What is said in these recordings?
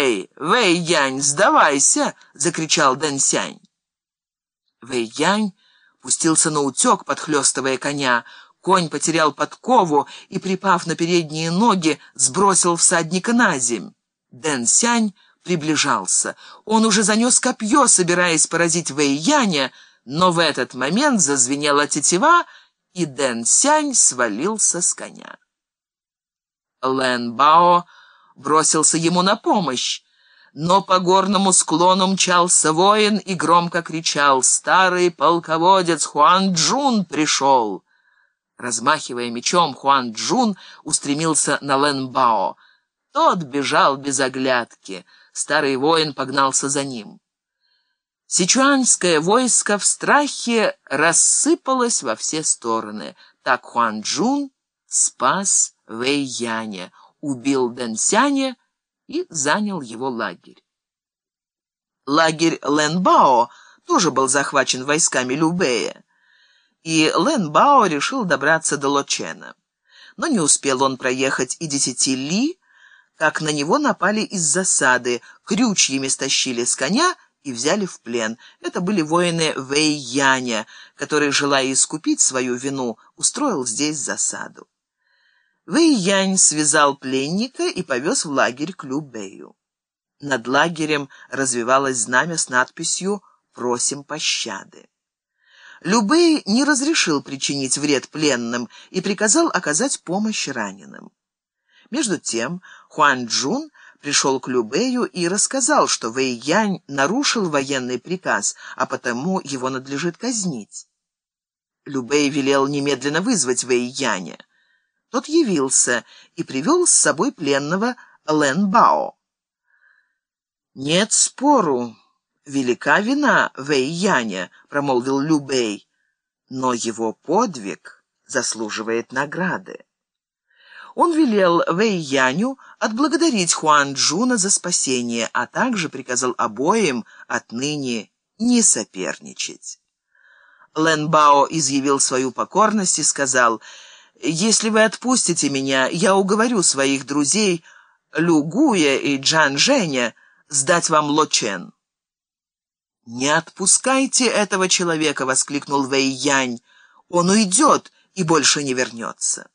«Эй, Вэй-Янь, сдавайся!» — закричал Дэн-Сянь. Вэй-Янь пустился на утек, подхлестывая коня. Конь потерял подкову и, припав на передние ноги, сбросил всадника на земь. Дэн-Сянь приближался. Он уже занес копье, собираясь поразить Вэй-Яня, но в этот момент зазвенела тетива, и Дэн-Сянь свалился с коня. Лэн Бао бросился ему на помощь. Но по горному склону мчался воин и громко кричал «Старый полководец Хуан Джун пришел!» Размахивая мечом, Хуан Джун устремился на Лэн Бао. Тот бежал без оглядки. Старый воин погнался за ним. Сичуанское войско в страхе рассыпалось во все стороны. Так Хуан Джун спас Вэй Яня убил Дэнсяня и занял его лагерь. Лагерь Лэнбао тоже был захвачен войсками Любея, и Лэнбао решил добраться до Лочена. Но не успел он проехать и десяти ли, как на него напали из засады, крючьями стащили с коня и взяли в плен. Это были воины Вэй-Яня, который, желая искупить свою вину, устроил здесь засаду. Вэй-Янь связал пленника и повез в лагерь к Любею. Над лагерем развивалось знамя с надписью «Просим пощады». Любэй не разрешил причинить вред пленным и приказал оказать помощь раненым. Между тем Хуан Джун пришел к Любэю и рассказал, что Вэй Янь нарушил военный приказ, а потому его надлежит казнить. Лю Бэй велел немедленно вызвать Вэй Яня. Тот явился и привел с собой пленного Лэн Бао. «Нет спору, велика вина Вэй Яня», — промолвил Лю Бэй, «но его подвиг заслуживает награды». Он велел Вэй Яню отблагодарить Хуан Чжуна за спасение, а также приказал обоим отныне не соперничать. Лэн Бао изъявил свою покорность и сказал — если вы отпустите меня, я уговорю своих друзей Лю Гуя и Джан Женя сдать вам Лочен. «Не отпускайте этого человека!» — воскликнул Вэй Янь. «Он уйдет и больше не вернется».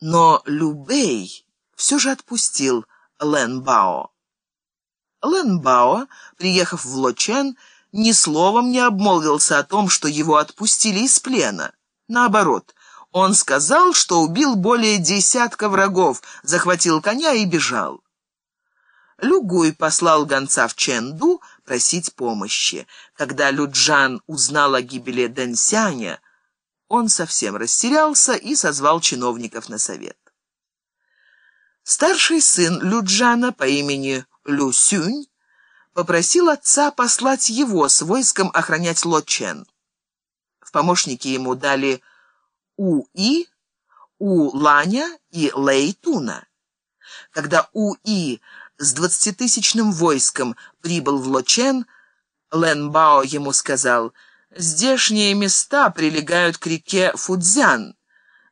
Но Лю Бэй все же отпустил Лэн Бао. Лэн Бао, приехав в Лочен, ни словом не обмолвился о том, что его отпустили из плена. Наоборот, он сказал, что убил более десятка врагов, захватил коня и бежал. Люгуй послал гонца в Ченду просить помощи. Когда Люджан узнал о гибели Дэнсяня, он совсем растерялся и созвал чиновников на совет. Старший сын Люджана по имени Лю Сюнь попросил отца послать его с войском охранять Ло Чен. В помощники ему дали у-И, У-Ланя и Лэй-Туна. Когда У-И с двадцатитысячным войском прибыл в Лочен, Лэн Бао ему сказал, «Здешние места прилегают к реке Фудзян.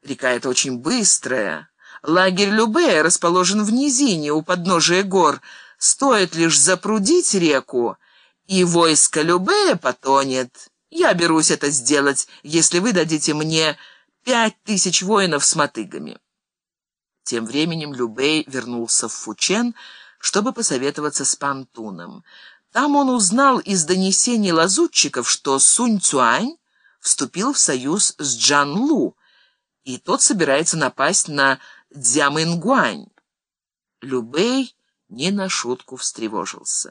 Река эта очень быстрая. Лагерь Любе расположен в низине у подножия гор. Стоит лишь запрудить реку, и войско Любе потонет. Я берусь это сделать, если вы дадите мне пять тысяч воинов с мотыгами. Тем временем Любей вернулся в Фучен, чтобы посоветоваться с Пантуном. Там он узнал из донесений лазутчиков, что Сунь Цюань вступил в союз с Джан Лу, и тот собирается напасть на Дзямингуань. Любей не на шутку встревожился.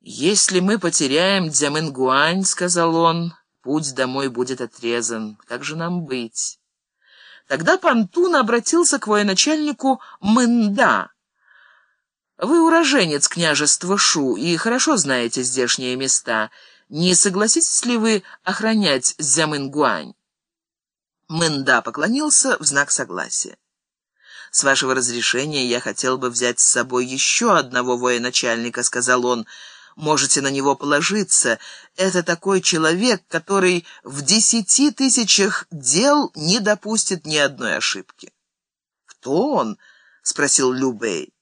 «Если мы потеряем Дзямингуань, — сказал он, Путь домой будет отрезан. Как же нам быть? Тогда Пантун обратился к военачальнику Мында. Вы уроженец княжества Шу и хорошо знаете здешние места. Не согласитесь ли вы охранять Зямынгуань? Мында поклонился в знак согласия. «С вашего разрешения я хотел бы взять с собой еще одного военачальника», — сказал он, — можете на него положиться. Это такой человек, который в десяти тысячах дел не допустит ни одной ошибки. «Кто он?» — спросил Любей.